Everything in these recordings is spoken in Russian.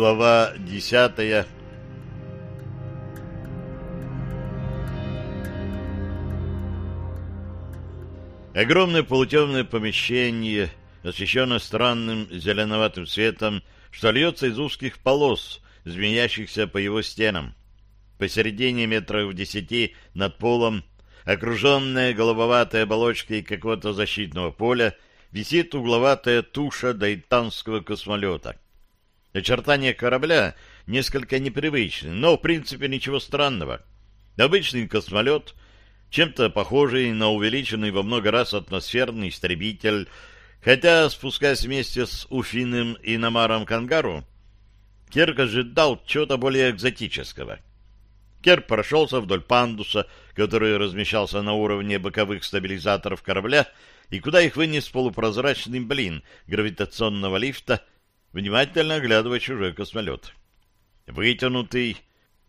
Глава десятая. Огромное полутемное помещение, освещенное странным зеленоватым светом, что льется из узких полос, змеящихся по его стенам. Посередине метров в десяти над полом, окруженная голововатой оболочкой какого-то защитного поля, висит угловатая туша дайтанского космолета. Очертания корабля несколько непривычны, но в принципе ничего странного. Обычный космолет, чем-то похожий на увеличенный во много раз атмосферный истребитель, хотя, спускаясь вместе с Уфиным и Намаром Кангару, Керк ожидал чего-то более экзотического. Керк прошелся вдоль пандуса, который размещался на уровне боковых стабилизаторов корабля, и куда их вынес полупрозрачный блин гравитационного лифта, внимательно оглядывая чужой космолет. Вытянутый,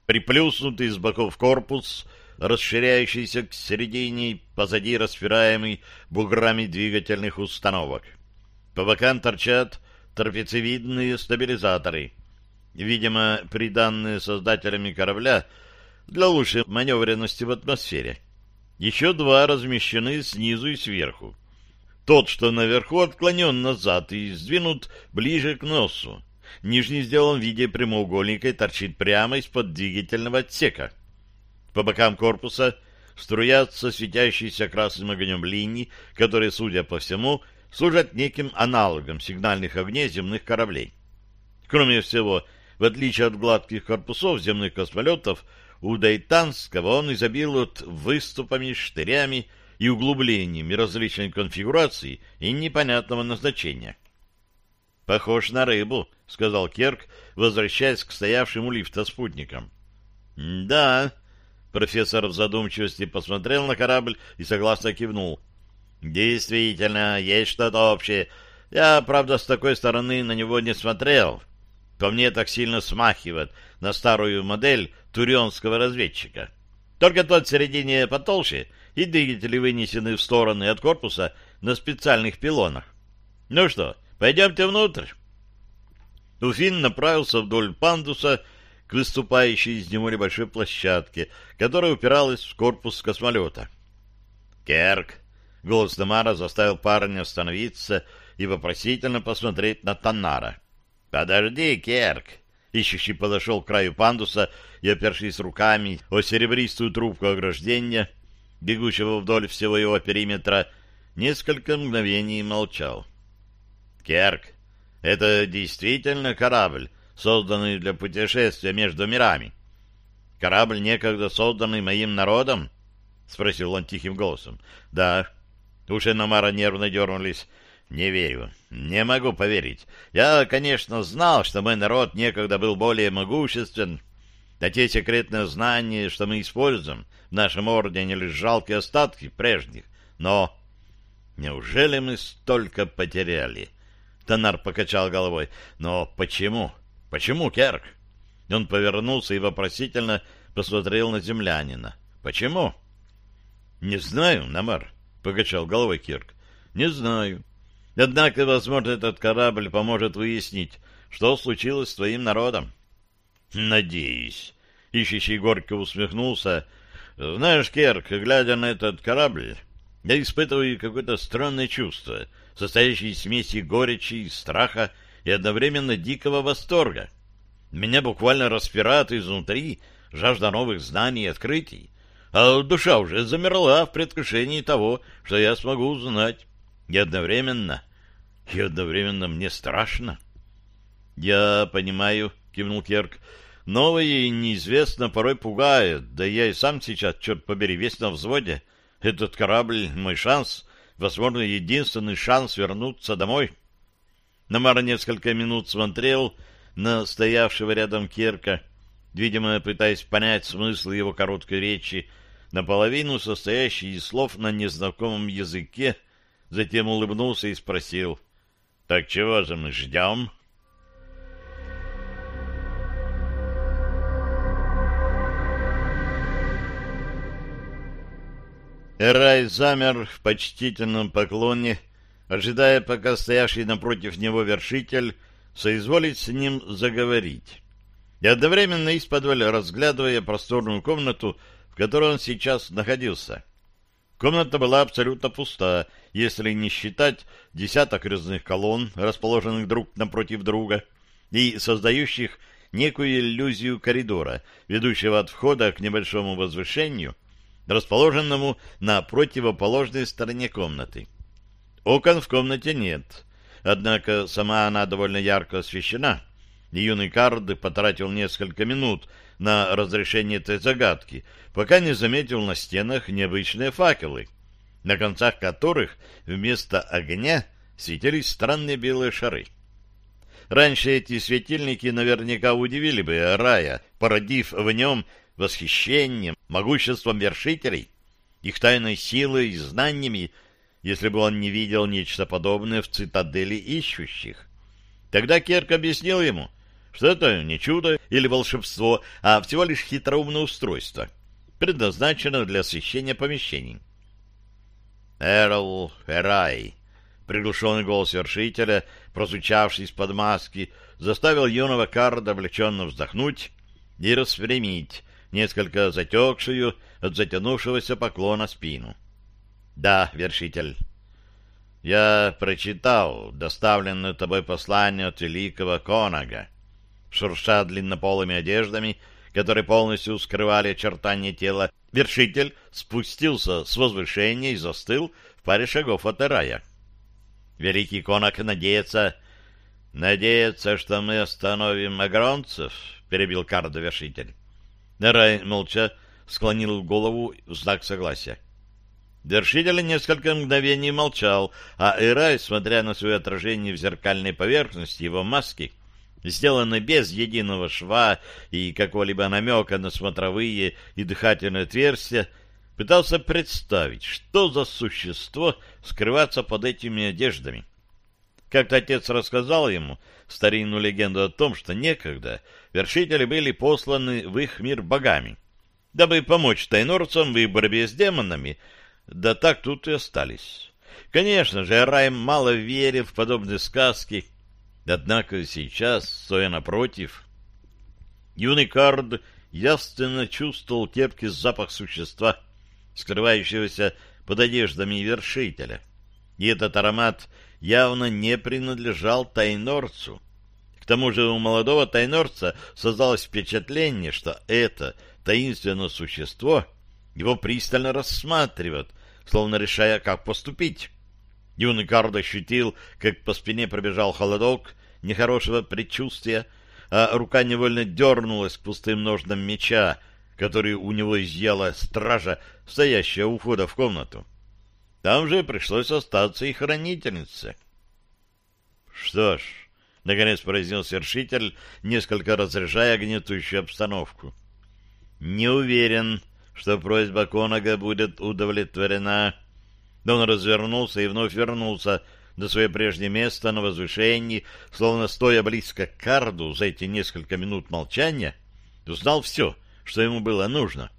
приплюснутый с боков корпус, расширяющийся к середине, позади распираемый буграми двигательных установок. По бокам торчат трапециевидные стабилизаторы, видимо, приданные создателями корабля для лучшей маневренности в атмосфере. Еще два размещены снизу и сверху. Тот, что наверху, отклонен назад и сдвинут ближе к носу. Нижний сделан в виде прямоугольника и торчит прямо из-под двигательного отсека. По бокам корпуса струятся светящиеся красным огнем линии, которые, судя по всему, служат неким аналогом сигнальных огней земных кораблей. Кроме всего, в отличие от гладких корпусов земных космолетов, у Дайтанского он изобилует выступами, штырями и углублениями различной конфигурации и непонятного назначения. «Похож на рыбу», — сказал Керк, возвращаясь к стоявшему лифта спутникам. «Да», — профессор в задумчивости посмотрел на корабль и согласно кивнул. «Действительно, есть что-то общее. Я, правда, с такой стороны на него не смотрел. По мне так сильно смахивает на старую модель турионского разведчика. Только тот в середине потолще — и двигатели вынесены в стороны от корпуса на специальных пилонах. Ну что, пойдемте внутрь. Уфин направился вдоль пандуса к выступающей из него небольшой площадке, которая упиралась в корпус космолета. «Керк!» — голос Дамара заставил парня остановиться и вопросительно посмотреть на Таннара. «Подожди, Керк!» Ищущий подошел к краю пандуса и, опершись руками о серебристую трубку ограждения, — бегущего вдоль всего его периметра, несколько мгновений молчал. «Керк, это действительно корабль, созданный для путешествия между мирами? Корабль, некогда созданный моим народом?» — спросил он тихим голосом. «Да». Уши Намара нервно дернулись. «Не верю. Не могу поверить. Я, конечно, знал, что мой народ некогда был более могуществен, да те секретные знания, что мы используем в нашем ордене, лишь жалкие остатки прежних. Но неужели мы столько потеряли? Тонар покачал головой. Но почему? Почему, Керк? Он повернулся и вопросительно посмотрел на землянина. Почему? Не знаю, Намар, покачал головой Кирк. Не знаю. Однако, возможно, этот корабль поможет выяснить, что случилось с твоим народом. Надеюсь. Ищущий горько усмехнулся. Знаешь, Керк, глядя на этот корабль, я испытываю какое-то странное чувство, состоящее из смеси горечи, страха и одновременно дикого восторга. Меня буквально распирает изнутри жажда новых знаний и открытий, а душа уже замерла в предвкушении того, что я смогу узнать. И одновременно, и одновременно мне страшно. — Я понимаю, — кивнул Керк, Новое и неизвестно порой пугает, да я и сам сейчас, черт побери, весь на взводе. Этот корабль — мой шанс, возможно, единственный шанс вернуться домой. Намар несколько минут смотрел на стоявшего рядом Керка, видимо, пытаясь понять смысл его короткой речи, наполовину состоящей из слов на незнакомом языке, затем улыбнулся и спросил, «Так чего же мы ждем?» Эрай замер в почтительном поклоне, ожидая, пока стоявший напротив него вершитель соизволить с ним заговорить. И одновременно из-под разглядывая просторную комнату, в которой он сейчас находился. Комната была абсолютно пуста, если не считать десяток резных колонн, расположенных друг напротив друга, и создающих некую иллюзию коридора, ведущего от входа к небольшому возвышению, расположенному на противоположной стороне комнаты. Окон в комнате нет, однако сама она довольно ярко освещена, и юный Кард потратил несколько минут на разрешение этой загадки, пока не заметил на стенах необычные факелы, на концах которых вместо огня светились странные белые шары. Раньше эти светильники наверняка удивили бы Рая, породив в нем восхищением, могуществом вершителей, их тайной силой и знаниями, если бы он не видел нечто подобное в цитадели ищущих. Тогда Керк объяснил ему, что это не чудо или волшебство, а всего лишь хитроумное устройство, предназначено для освещения помещений. «Эрл Феррай», приглушенный голос вершителя, прозвучавший из-под маски, заставил юного Карда облегченно вздохнуть и распрямить несколько затекшую от затянувшегося поклона спину. Да, вершитель. Я прочитал доставленное тобой послание от великого Конага. Шурша длиннополыми одеждами, которые полностью скрывали очертания тела, вершитель спустился с возвышения и застыл в паре шагов от Ирая. Великий Конаг надеется... «Надеется, что мы остановим агронцев?» — перебил Кардо вершитель. Рай молча склонил голову в знак согласия. Вершитель несколько мгновений молчал, а Эрай, смотря на свое отражение в зеркальной поверхности его маски, сделанной без единого шва и какого-либо намека на смотровые и дыхательные отверстия, пытался представить, что за существо скрываться под этими одеждами. Как-то отец рассказал ему старинную легенду о том, что некогда вершители были посланы в их мир богами, дабы помочь тайнорцам в борьбе с демонами, да так тут и остались. Конечно же, Райм мало верил в подобные сказки, однако сейчас, стоя напротив, юный Кард явственно чувствовал терпкий запах существа, скрывающегося под одеждами вершителя. И этот аромат явно не принадлежал тайнорцу. К тому же у молодого тайнорца создалось впечатление, что это таинственное существо его пристально рассматривает, словно решая, как поступить. Юный Кард ощутил, как по спине пробежал холодок нехорошего предчувствия, а рука невольно дернулась к пустым ножнам меча, который у него изъяла стража, стоящая у входа в комнату. Там же пришлось остаться и хранительнице. — Что ж, — наконец произнес вершитель, несколько разряжая гнетущую обстановку. — Не уверен, что просьба Конага будет удовлетворена. Но он развернулся и вновь вернулся до свое прежнее место на возвышении, словно стоя близко к карду за эти несколько минут молчания, узнал все, что ему было нужно.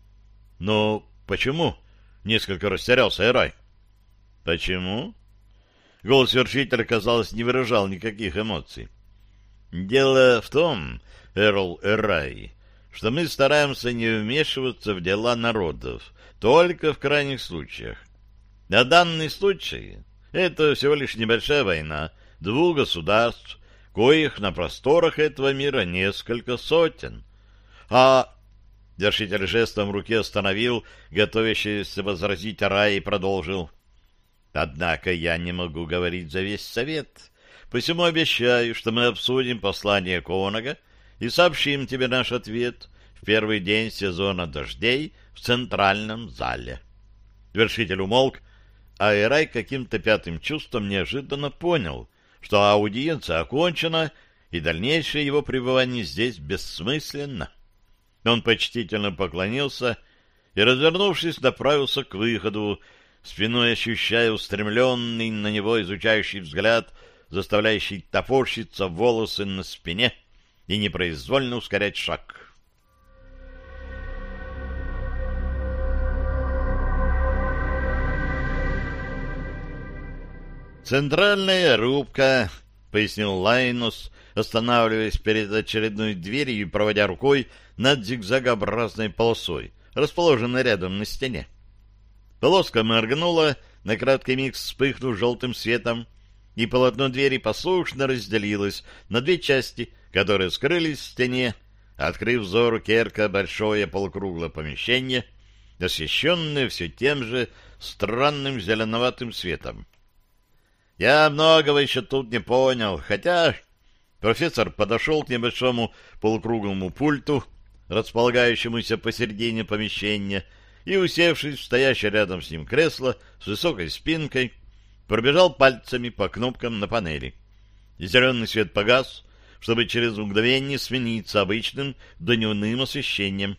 — Но почему? — несколько растерялся Эрай. — Почему? Голос вершителя, казалось, не выражал никаких эмоций. — Дело в том, Эрл Эрай, что мы стараемся не вмешиваться в дела народов, только в крайних случаях. На данный случай это всего лишь небольшая война двух государств, коих на просторах этого мира несколько сотен. А Вершитель жестом руки остановил, готовящийся возразить Рай, и продолжил. Однако я не могу говорить за весь совет, посему обещаю, что мы обсудим послание Конага и сообщим тебе наш ответ в первый день сезона дождей в центральном зале. Вершитель умолк, а Эрай каким-то пятым чувством неожиданно понял, что аудиенция окончена, и дальнейшее его пребывание здесь бессмысленно. Он почтительно поклонился и, развернувшись, направился к выходу, спиной ощущая устремленный на него изучающий взгляд, заставляющий топорщиться волосы на спине — и непроизвольно ускорять шаг. Центральная рубка — пояснил Лайнус, останавливаясь перед очередной дверью и проводя рукой над зигзагообразной полосой, расположенной рядом на стене. Полоска моргнула, на краткий миг вспыхнув желтым светом, и полотно двери послушно разделилось на две части, которые скрылись в стене, открыв взору Керка большое полукруглое помещение, освещенное все тем же странным зеленоватым светом. Я многого еще тут не понял, хотя... Профессор подошел к небольшому полукруглому пульту, располагающемуся посередине помещения, и, усевшись в стоящее рядом с ним кресло с высокой спинкой, пробежал пальцами по кнопкам на панели. Зеленый свет погас, чтобы через мгновение смениться обычным дневным освещением.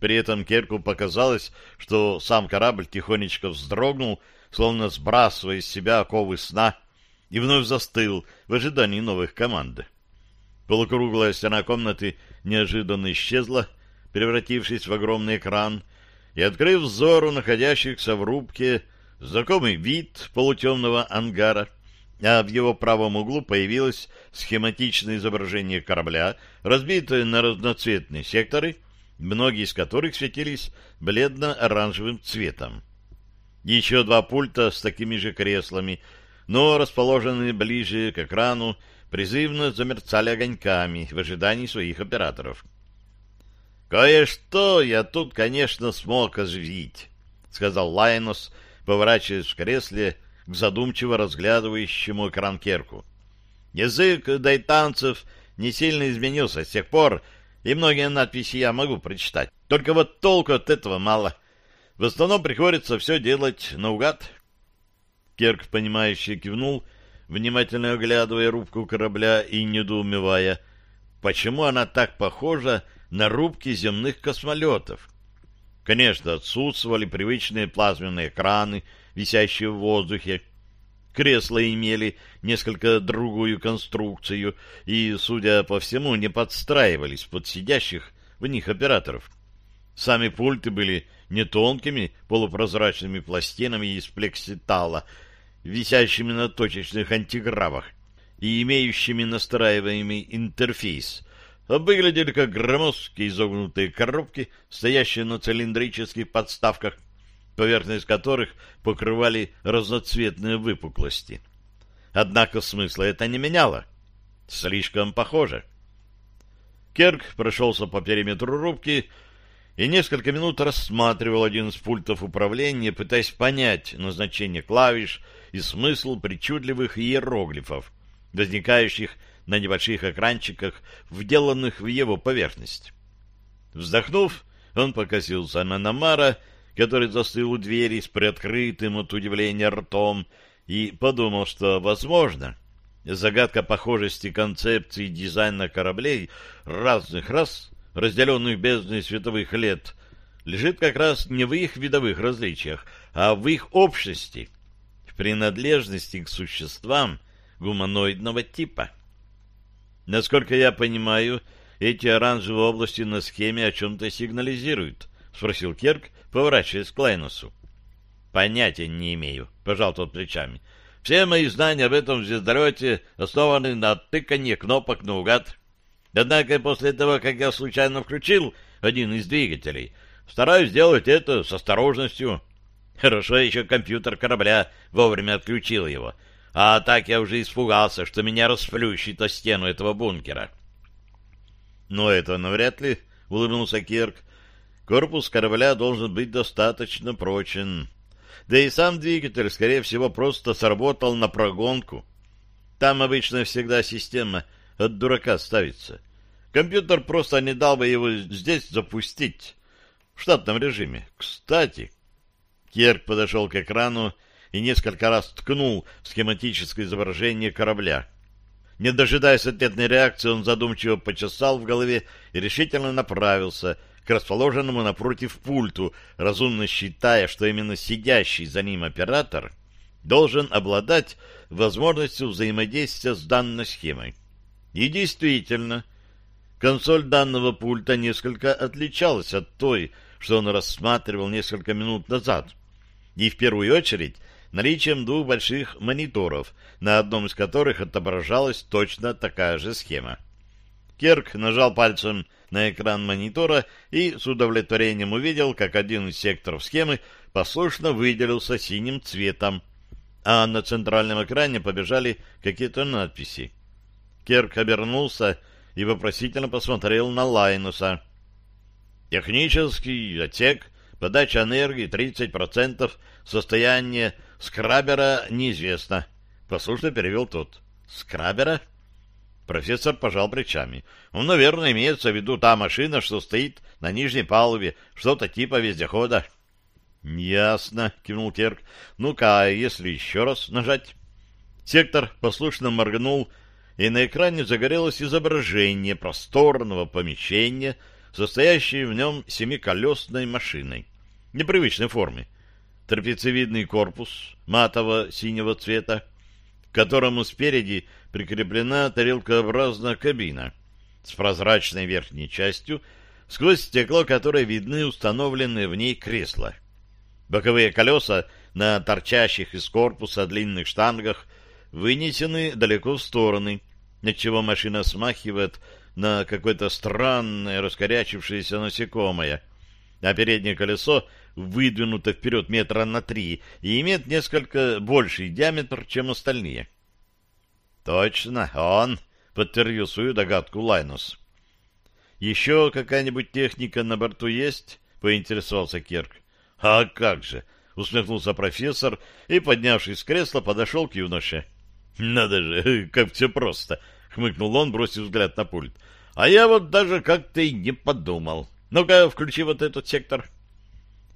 При этом Керку показалось, что сам корабль тихонечко вздрогнул, словно сбрасывая из себя оковы сна, и вновь застыл в ожидании новых команд. Полукруглая стена комнаты неожиданно исчезла, превратившись в огромный экран, и, открыв взору находящихся в рубке, знакомый вид полутемного ангара, а в его правом углу появилось схематичное изображение корабля, разбитое на разноцветные секторы, многие из которых светились бледно-оранжевым цветом. Еще два пульта с такими же креслами, но расположенные ближе к экрану, призывно замерцали огоньками в ожидании своих операторов. «Кое-что я тут, конечно, смог оживить», — сказал Лайнос, поворачиваясь в кресле к задумчиво разглядывающему экран Керку. «Язык дайтанцев не сильно изменился с тех пор, и многие надписи я могу прочитать. Только вот толку от этого мало. В основном приходится все делать наугад. Керк, понимающе кивнул, внимательно оглядывая рубку корабля и недоумевая, почему она так похожа на рубки земных космолетов. Конечно, отсутствовали привычные плазменные экраны, висящие в воздухе. Кресла имели несколько другую конструкцию и, судя по всему, не подстраивались под сидящих в них операторов. Сами пульты были не тонкими полупрозрачными пластинами из плекситала, висящими на точечных антигравах и имеющими настраиваемый интерфейс, выглядели как громоздкие изогнутые коробки, стоящие на цилиндрических подставках, поверхность которых покрывали разноцветные выпуклости. Однако смысла это не меняло. Слишком похоже. Керк прошелся по периметру рубки и несколько минут рассматривал один из пультов управления, пытаясь понять назначение клавиш и смысл причудливых иероглифов, возникающих на небольших экранчиках, вделанных в его поверхность. Вздохнув, он покосился на Намара, который застыл у двери с приоткрытым от удивления ртом, и подумал, что, возможно, загадка похожести концепции дизайна кораблей разных рас разделенных бездной световых лет, лежит как раз не в их видовых различиях, а в их общности, в принадлежности к существам гуманоидного типа. Насколько я понимаю, эти оранжевые области на схеме о чем-то сигнализируют, спросил Керк, поворачиваясь к Лайнусу. Понятия не имею, пожал тот плечами. Все мои знания об этом звездолете основаны на тыканье кнопок наугад. Однако после того, как я случайно включил один из двигателей, стараюсь сделать это с осторожностью. Хорошо еще компьютер корабля вовремя отключил его, а так я уже испугался, что меня расплющит о стену этого бункера. Но это навряд ли, — улыбнулся Кирк. Корпус корабля должен быть достаточно прочен. Да и сам двигатель, скорее всего, просто сработал на прогонку. Там обычно всегда система от дурака ставится. Компьютер просто не дал бы его здесь запустить в штатном режиме. Кстати, Керк подошел к экрану и несколько раз ткнул в схематическое изображение корабля. Не дожидаясь ответной реакции, он задумчиво почесал в голове и решительно направился к расположенному напротив пульту, разумно считая, что именно сидящий за ним оператор должен обладать возможностью взаимодействия с данной схемой. И действительно, консоль данного пульта несколько отличалась от той, что он рассматривал несколько минут назад. И в первую очередь наличием двух больших мониторов, на одном из которых отображалась точно такая же схема. Керк нажал пальцем на экран монитора и с удовлетворением увидел, как один из секторов схемы послушно выделился синим цветом, а на центральном экране побежали какие-то надписи. Керк обернулся и вопросительно посмотрел на Лайнуса. «Технический отсек, подача энергии 30%, состояние скрабера неизвестно», — послушно перевел тот. «Скрабера?» Профессор пожал плечами. «Ну, наверное, имеется в виду та машина, что стоит на нижней палубе, что-то типа вездехода». «Ясно», — кивнул Керк. «Ну-ка, а если еще раз нажать?» Сектор послушно моргнул, и на экране загорелось изображение просторного помещения, состоящее в нем семиколесной машиной непривычной формы. Трапециевидный корпус матово-синего цвета, к которому спереди прикреплена тарелкообразная кабина с прозрачной верхней частью, сквозь стекло которой видны установленные в ней кресла. Боковые колеса на торчащих из корпуса длинных штангах вынесены далеко в стороны, отчего машина смахивает на какое-то странное раскорячившееся насекомое, а переднее колесо выдвинуто вперед метра на три и имеет несколько больший диаметр, чем остальные. «Точно, он!» — подтвердил свою догадку Лайнус. «Еще какая-нибудь техника на борту есть?» — поинтересовался Кирк. «А как же!» — усмехнулся профессор и, поднявшись с кресла, подошел к юноше. «Надо же, как все просто!» — хмыкнул он, бросив взгляд на пульт. «А я вот даже как-то и не подумал. Ну-ка, включи вот этот сектор».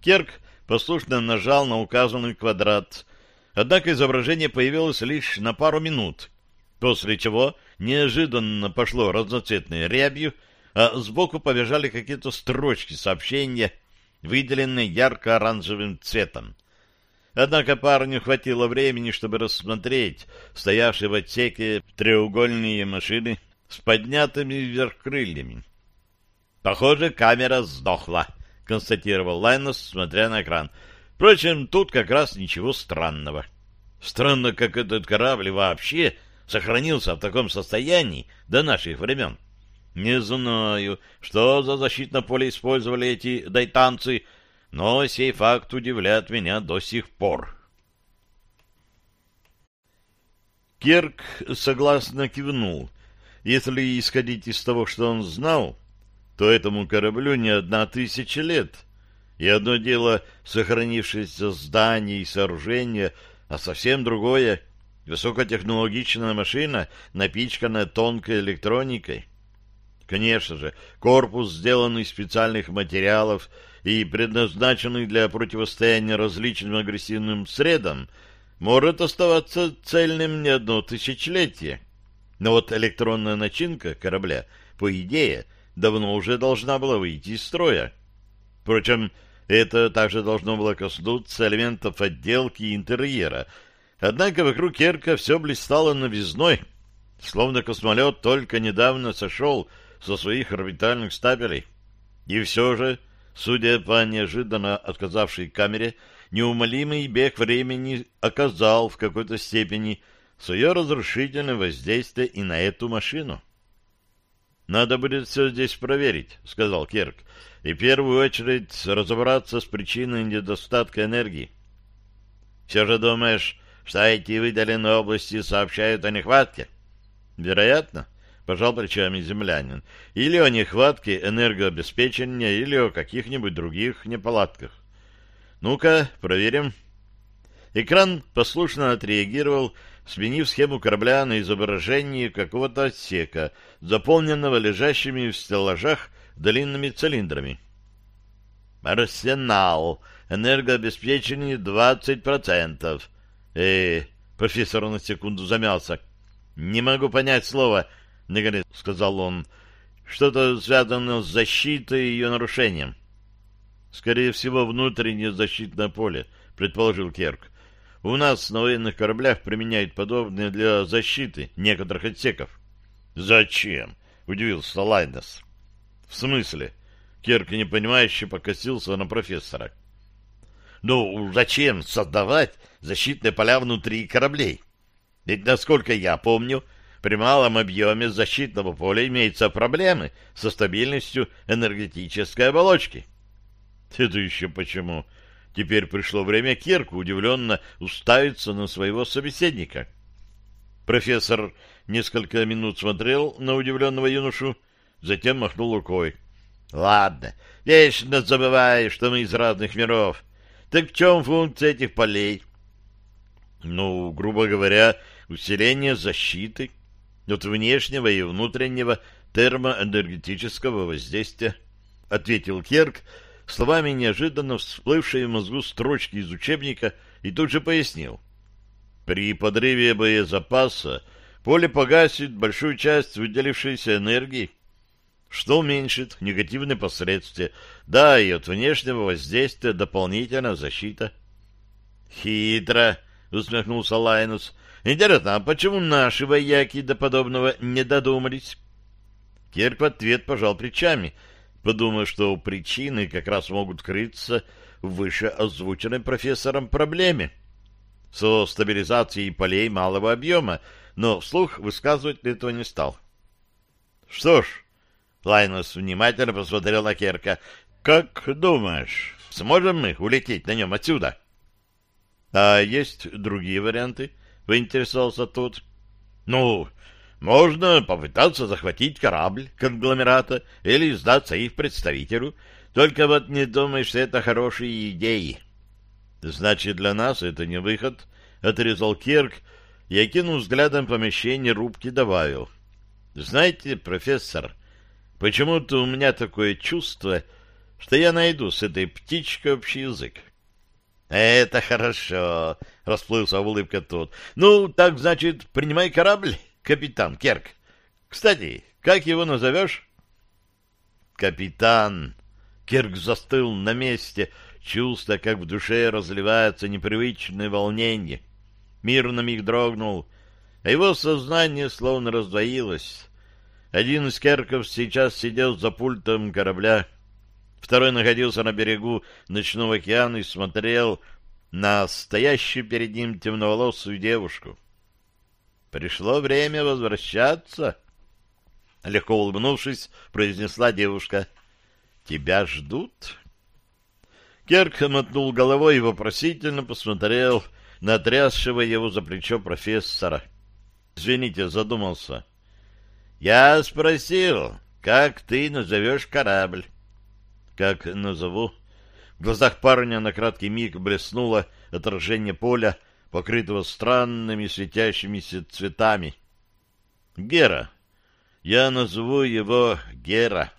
Керк послушно нажал на указанный квадрат, однако изображение появилось лишь на пару минут, после чего неожиданно пошло разноцветной рябью, а сбоку побежали какие-то строчки сообщения, выделенные ярко-оранжевым цветом. Однако парню хватило времени, чтобы рассмотреть стоявшие в отсеке треугольные машины с поднятыми вверх крыльями. Похоже, камера сдохла, констатировал Лайнос, смотря на экран. Впрочем, тут как раз ничего странного. Странно, как этот корабль вообще сохранился в таком состоянии до наших времен. Не знаю, что за защитное поле использовали эти дайтанцы, но сей факт удивляет меня до сих пор. Кирк согласно кивнул. Если исходить из того, что он знал, то этому кораблю не одна тысяча лет. И одно дело сохранившееся здание и сооружение, а совсем другое — высокотехнологичная машина, напичканная тонкой электроникой. Конечно же, корпус, сделанный из специальных материалов и предназначенный для противостояния различным агрессивным средам, может оставаться цельным не одно тысячелетие. Но вот электронная начинка корабля, по идее, — давно уже должна была выйти из строя. Впрочем, это также должно было коснуться элементов отделки интерьера. Однако вокруг Керка все блистало новизной, словно космолет только недавно сошел со своих орбитальных стапелей. И все же, судя по неожиданно отказавшей камере, неумолимый бег времени оказал в какой-то степени свое разрушительное воздействие и на эту машину. «Надо будет все здесь проверить», — сказал Керк, — «и в первую очередь разобраться с причиной недостатка энергии». «Все же думаешь, что эти выделенные области сообщают о нехватке?» «Вероятно», — пожал плечами землянин, — «или о нехватке энергообеспечения, или о каких-нибудь других неполадках». «Ну-ка, проверим». Экран послушно отреагировал сменив схему корабля на изображение какого-то отсека, заполненного лежащими в стеллажах длинными цилиндрами. «Арсенал. Энергообеспечение 20%. Э, профессор на секунду замялся. «Не могу понять слова», — наконец сказал он. «Что-то связано с защитой и ее нарушением». «Скорее всего, внутреннее защитное поле», — предположил Керк. У нас на военных кораблях применяют подобные для защиты некоторых отсеков. Зачем? Удивился Лайнес. В смысле? Керк непонимающе покосился на профессора. Ну, зачем создавать защитные поля внутри кораблей. Ведь, насколько я помню, при малом объеме защитного поля имеются проблемы со стабильностью энергетической оболочки. Это еще почему? Теперь пришло время Кирку удивленно уставиться на своего собеседника. Профессор несколько минут смотрел на удивленного юношу, затем махнул рукой. — Ладно, вечно забываю, что мы из разных миров. Так в чем функция этих полей? — Ну, грубо говоря, усиление защиты от внешнего и внутреннего термоэнергетического воздействия, — ответил Керк, словами неожиданно всплывшие в мозгу строчки из учебника, и тут же пояснил. При подрыве боезапаса поле погасит большую часть выделившейся энергии, что уменьшит негативные последствия, да и от внешнего воздействия дополнительная защита. — Хитро, — усмехнулся Лайнус. — Интересно, а почему наши вояки до подобного не додумались? Кирк в ответ пожал плечами, подумав, что причины как раз могут крыться в вышеозвученной профессором проблеме со стабилизацией полей малого объема, но вслух высказывать этого не стал. — Что ж, Лайнус внимательно посмотрел на Керка. «Как думаешь, сможем мы улететь на нем отсюда?» «А есть другие варианты?» — поинтересовался тот. «Ну, можно попытаться захватить корабль конгломерата или сдаться их представителю. Только вот не думай, что это хорошие идеи». «Значит, для нас это не выход», — отрезал Керк и, окинув взглядом помещение рубки, добавил. «Знаете, профессор, Почему-то у меня такое чувство, что я найду с этой птичкой общий язык. — Это хорошо, — расплылся в улыбка тот. — Ну, так, значит, принимай корабль, капитан Керк. Кстати, как его назовешь? — Капитан. Керк застыл на месте, чувствуя, как в душе разливается непривычное волнение. Мир на миг дрогнул, а его сознание словно раздвоилось. Один из керков сейчас сидел за пультом корабля, второй находился на берегу ночного океана и смотрел на стоящую перед ним темноволосую девушку. «Пришло время возвращаться», — легко улыбнувшись, произнесла девушка. «Тебя ждут?» Керк мотнул головой и вопросительно посмотрел на трясшего его за плечо профессора. «Извините, задумался». Я спросил, как ты назовешь корабль? Как назову? В глазах парня на краткий миг блеснуло отражение поля, покрытого странными светящимися цветами. Гера. Я назову его Гера.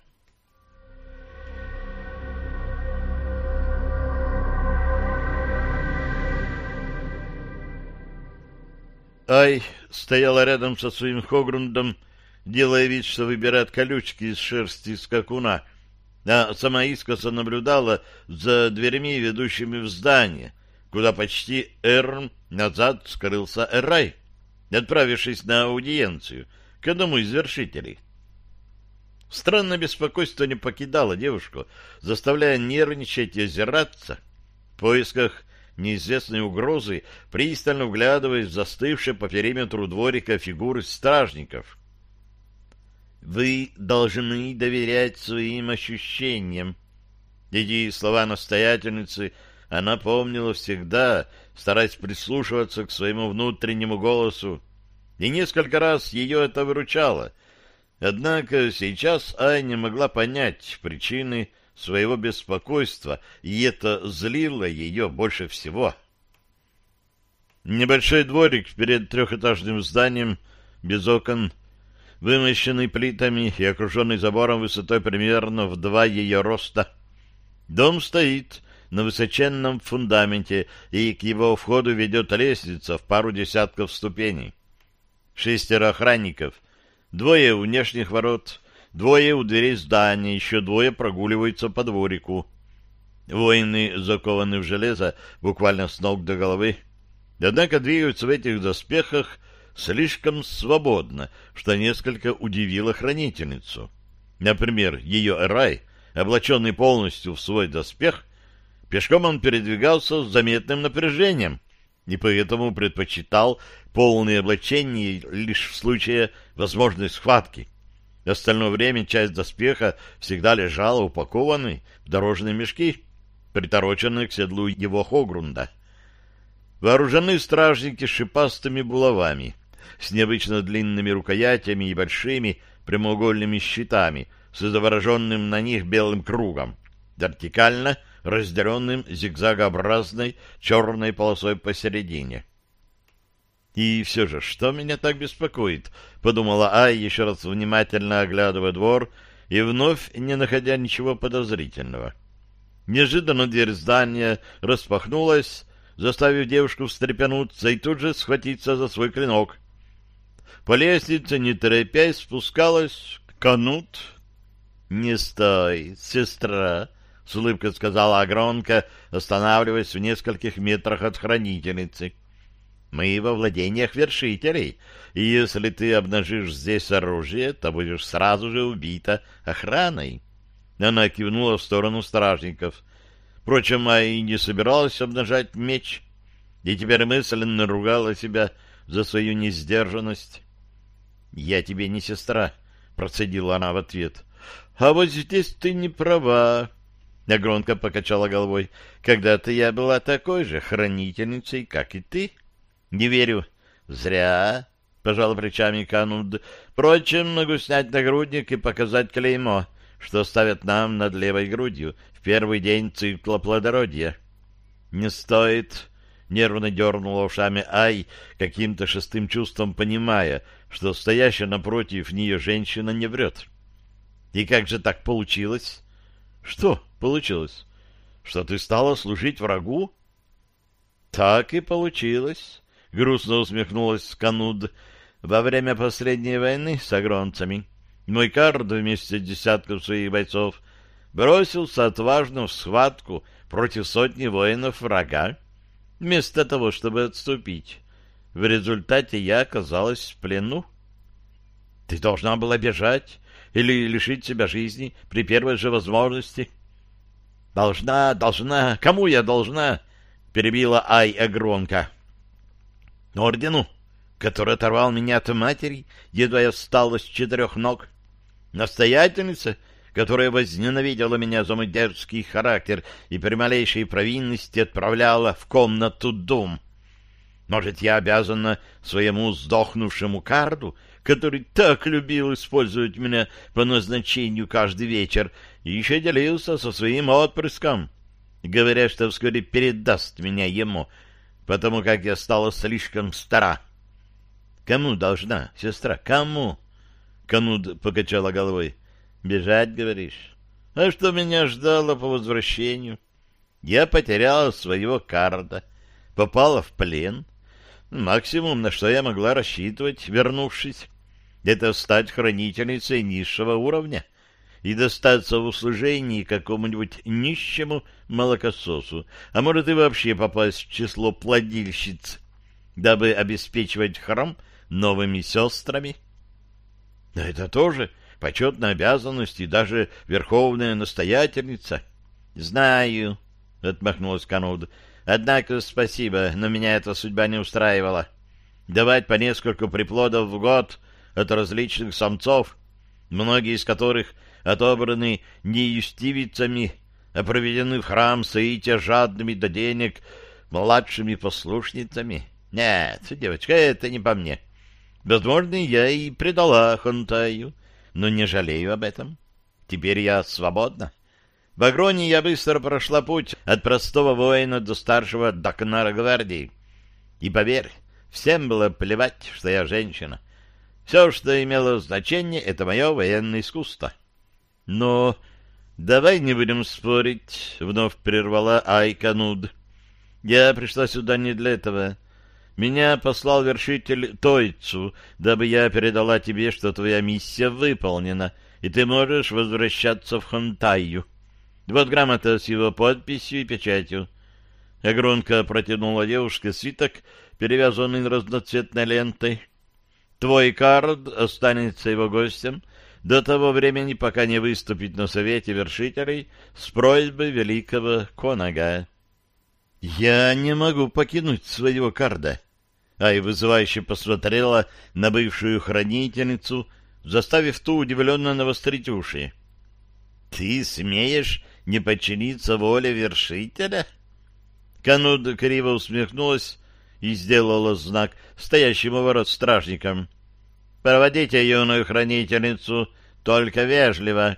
Ай стояла рядом со своим Хогрундом, делая вид, что выбирает колючки из шерсти скакуна, а сама искоса наблюдала за дверями, ведущими в здание, куда почти Эрм назад скрылся Эррай, отправившись на аудиенцию к одному из вершителей. Странное беспокойство не покидало девушку, заставляя нервничать и озираться в поисках неизвестной угрозы, пристально вглядываясь в застывшие по периметру дворика фигуры стражников — вы должны доверять своим ощущениям. Эти слова настоятельницы она помнила всегда, стараясь прислушиваться к своему внутреннему голосу, и несколько раз ее это выручало. Однако сейчас Аня могла понять причины своего беспокойства, и это злило ее больше всего. Небольшой дворик перед трехэтажным зданием, без окон, вымощенный плитами и окруженный забором высотой примерно в два ее роста. Дом стоит на высоченном фундаменте, и к его входу ведет лестница в пару десятков ступеней. Шестеро охранников, двое у внешних ворот, двое у дверей здания, еще двое прогуливаются по дворику. Воины закованы в железо буквально с ног до головы, однако двигаются в этих доспехах слишком свободно, что несколько удивило хранительницу. Например, ее Эрай, облаченный полностью в свой доспех, пешком он передвигался с заметным напряжением, и поэтому предпочитал полное облачение лишь в случае возможной схватки. Остальное время часть доспеха всегда лежала упакованной в дорожные мешки, притороченные к седлу его Хогрунда. Вооружены стражники шипастыми булавами, с необычно длинными рукоятями и большими прямоугольными щитами с изображенным на них белым кругом, вертикально разделенным зигзагообразной черной полосой посередине. «И все же, что меня так беспокоит?» — подумала Ай, еще раз внимательно оглядывая двор и вновь не находя ничего подозрительного. Неожиданно дверь здания распахнулась, заставив девушку встрепенуться и тут же схватиться за свой клинок. По лестнице, не торопясь, спускалась канут. — Не стой, сестра! — с улыбкой сказала Агронка, останавливаясь в нескольких метрах от хранительницы. — Мы во владениях вершителей, и если ты обнажишь здесь оружие, то будешь сразу же убита охраной. Она кивнула в сторону стражников. Впрочем, а и не собиралась обнажать меч, и теперь мысленно ругала себя за свою несдержанность. — Я тебе не сестра, — процедила она в ответ. — А вот здесь ты не права. Негронко покачала головой. — Когда-то я была такой же хранительницей, как и ты. — Не верю. — Зря, — пожал плечами Кануд. — Впрочем, могу снять нагрудник и показать клеймо, что ставят нам над левой грудью в первый день цикла плодородия. — Не стоит, — нервно дернула ушами Ай, каким-то шестым чувством понимая, что стоящая напротив нее женщина не врет. — И как же так получилось? — Что получилось? Что ты стала служить врагу? — Так и получилось, — грустно усмехнулась Кануд. — Во время последней войны с агронцами мой кард вместе с десятком своих бойцов бросился отважно в схватку против сотни воинов врага, вместо того, чтобы отступить. В результате я оказалась в плену. Ты должна была бежать или лишить себя жизни при первой же возможности. Должна, должна. Кому я должна? Перебила Ай Агронка. Ордену, который оторвал меня от матери, едва я встала с четырех ног. Настоятельница, которая возненавидела меня за мой дерзкий характер и при малейшей провинности отправляла в комнату дом. Может, я обязана своему сдохнувшему карду, который так любил использовать меня по назначению каждый вечер, и еще делился со своим отпрыском, говоря, что вскоре передаст меня ему, потому как я стала слишком стара. Кому должна, сестра, кому? Кануд покачала головой. Бежать, говоришь? А что меня ждало по возвращению? Я потеряла своего карда, попала в плен, Максимум, на что я могла рассчитывать, вернувшись, это стать хранительницей низшего уровня и достаться в услужении какому-нибудь нищему молокососу, а может и вообще попасть в число плодильщиц, дабы обеспечивать храм новыми сестрами. Но это тоже почетная обязанность и даже верховная настоятельница. — Знаю, — отмахнулась Кануд, Однако спасибо, но меня эта судьба не устраивала. Давать по несколько приплодов в год от различных самцов, многие из которых отобраны не юстивицами, а проведены в храм Саития жадными до денег младшими послушницами. Нет, девочка, это не по мне. Возможно, я и предала Хонтаю, но не жалею об этом. Теперь я свободна. В Агроне я быстро прошла путь от простого воина до старшего докнара гвардии. И поверь, всем было плевать, что я женщина. Все, что имело значение, это мое военное искусство. Но давай не будем спорить, — вновь прервала Айкануд. Я пришла сюда не для этого. Меня послал вершитель Тойцу, дабы я передала тебе, что твоя миссия выполнена, и ты можешь возвращаться в Хонтайю. Вот грамота с его подписью и печатью. Агронка протянула девушке свиток, перевязанный разноцветной лентой. Твой кард останется его гостем до того времени, пока не выступит на совете вершителей с просьбой великого Конага. «Я не могу покинуть своего карда». Ай вызывающе посмотрела на бывшую хранительницу, заставив ту удивленно навострить уши. «Ты смеешь не подчиниться воле вершителя?» Кануд криво усмехнулась и сделала знак стоящим у ворот стражникам. «Проводите юную хранительницу, только вежливо».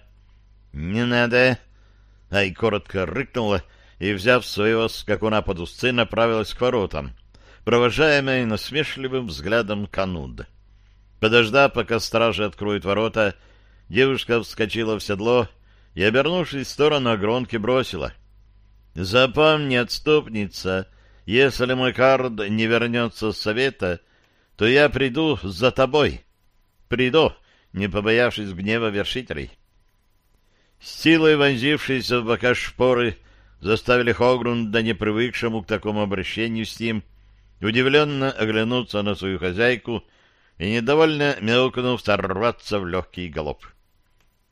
«Не надо!» Ай коротко рыкнула и, взяв своего скакуна под узцы, направилась к воротам, провожаемая насмешливым взглядом Кануд. Подождав, пока стражи откроют ворота, девушка вскочила в седло и, обернувшись в сторону огронки, бросила. «Запомни, отступница, если мой кард не вернется с совета, то я приду за тобой. Приду, не побоявшись гнева вершителей». силой вонзившиеся в бока шпоры заставили Хогрунда, не привыкшему к такому обращению с ним, удивленно оглянуться на свою хозяйку и, недовольно мяукнув, сорваться в легкий галоп.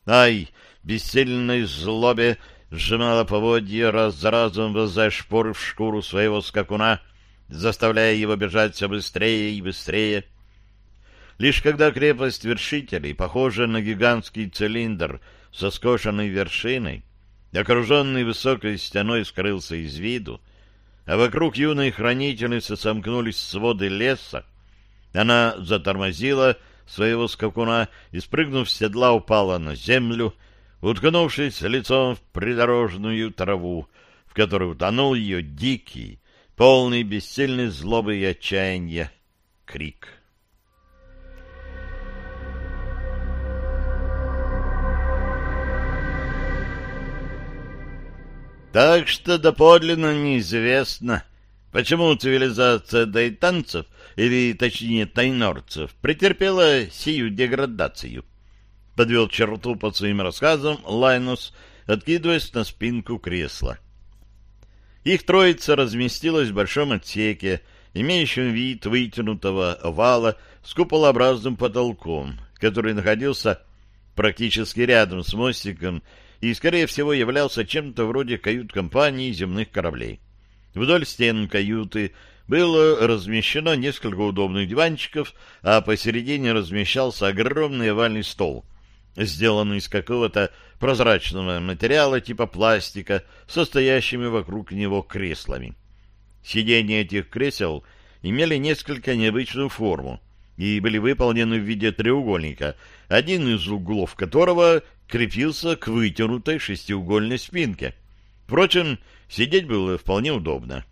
«Ай!» бессильной злобе сжимала поводья, раз за разом вонзая шпоры в шкуру своего скакуна, заставляя его бежать все быстрее и быстрее. Лишь когда крепость вершителей, похожая на гигантский цилиндр со скошенной вершиной, окруженный высокой стеной, скрылся из виду, а вокруг юной хранительницы сомкнулись своды леса, она затормозила своего скакуна и, спрыгнув с седла, упала на землю, уткнувшись лицом в придорожную траву, в которой утонул ее дикий, полный бессильной злобы и отчаяния крик. Так что доподлинно неизвестно, почему цивилизация дайтанцев, или точнее тайнорцев, претерпела сию деградацию подвел черту под своим рассказом Лайнус, откидываясь на спинку кресла. Их троица разместилась в большом отсеке, имеющем вид вытянутого овала с куполообразным потолком, который находился практически рядом с мостиком и, скорее всего, являлся чем-то вроде кают-компании земных кораблей. Вдоль стен каюты было размещено несколько удобных диванчиков, а посередине размещался огромный овальный стол — сделанный из какого-то прозрачного материала типа пластика, состоящими вокруг него креслами. Сиденья этих кресел имели несколько необычную форму и были выполнены в виде треугольника, один из углов которого крепился к вытянутой шестиугольной спинке. Впрочем, сидеть было вполне удобно.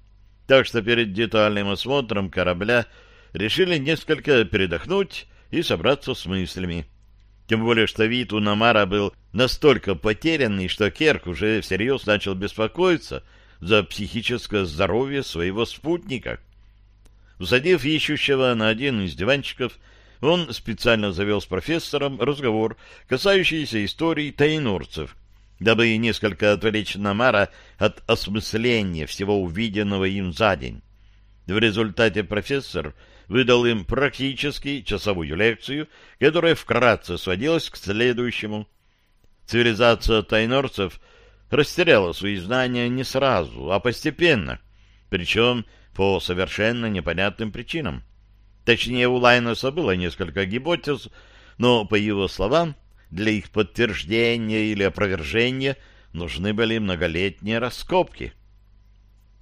Так что перед детальным осмотром корабля решили несколько передохнуть и собраться с мыслями. Тем более, что вид у Намара был настолько потерянный, что Керк уже всерьез начал беспокоиться за психическое здоровье своего спутника. Усадив ищущего на один из диванчиков, он специально завел с профессором разговор, касающийся истории тайнорцев, дабы несколько отвлечь Намара от осмысления всего увиденного им за день. В результате профессор выдал им практически часовую лекцию, которая вкратце сводилась к следующему. Цивилизация тайнорцев растеряла свои знания не сразу, а постепенно, причем по совершенно непонятным причинам. Точнее, у Лайноса было несколько гипотез, но, по его словам, для их подтверждения или опровержения нужны были многолетние раскопки.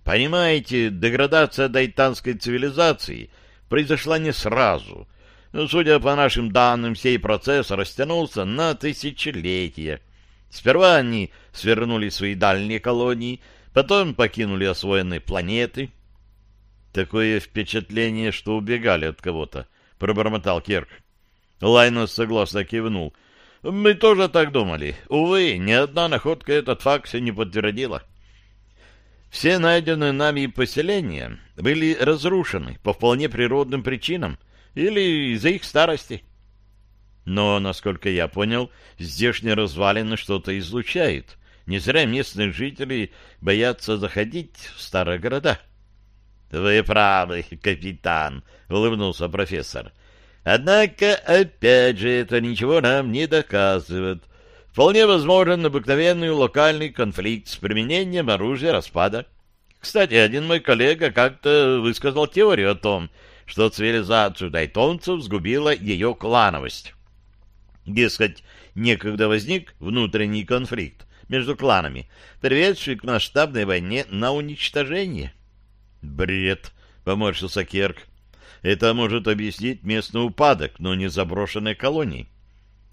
Понимаете, деградация дайтанской цивилизации — произошла не сразу. Но, судя по нашим данным, сей процесс растянулся на тысячелетия. Сперва они свернули свои дальние колонии, потом покинули освоенные планеты. Такое впечатление, что убегали от кого-то, — пробормотал Керк. Лайнос согласно кивнул. Мы тоже так думали. Увы, ни одна находка этот факт не подтвердила. — все найденные нами поселения были разрушены по вполне природным причинам или из-за их старости. Но, насколько я понял, здешние развалины что-то излучают. Не зря местные жители боятся заходить в старые города. — Вы правы, капитан, — улыбнулся профессор. — Однако, опять же, это ничего нам не доказывает. — Вполне возможен обыкновенный локальный конфликт с применением оружия распада. Кстати, один мой коллега как-то высказал теорию о том, что цивилизацию дайтонцев сгубила ее клановость. Дескать, некогда возник внутренний конфликт между кланами, приведший к масштабной войне на уничтожение. «Бред!» — поморщился Керк. «Это может объяснить местный упадок, но не заброшенной колонии».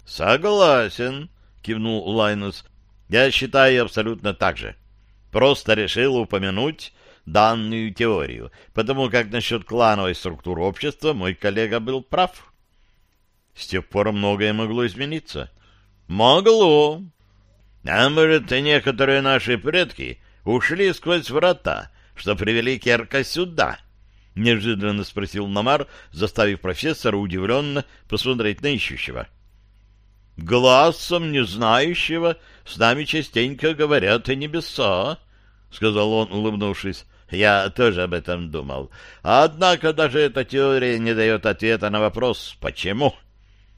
«Согласен», — кивнул Лайнус. «Я считаю абсолютно так же. Просто решил упомянуть данную теорию, потому как насчет клановой структуры общества мой коллега был прав». С тех пор многое могло измениться. «Могло. А может, некоторые наши предки ушли сквозь врата, что привели Керка сюда?» — неожиданно спросил Намар, заставив профессора удивленно посмотреть на ищущего. «Глазом незнающего с нами частенько говорят и небеса», — сказал он, улыбнувшись. «Я тоже об этом думал. Однако даже эта теория не дает ответа на вопрос «почему?».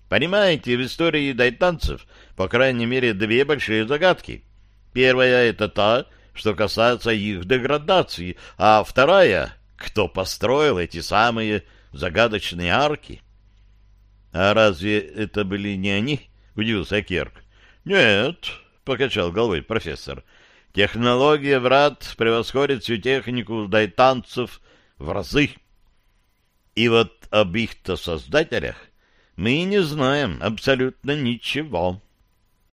Понимаете, в истории дайтанцев, по крайней мере, две большие загадки. Первая — это та, что касается их деградации, а вторая — кто построил эти самые загадочные арки. — А разве это были не они? — удивился Керк. — Нет, — покачал головой профессор. — Технология врат превосходит всю технику дайтанцев в разы. И вот об их-то создателях мы не знаем абсолютно ничего.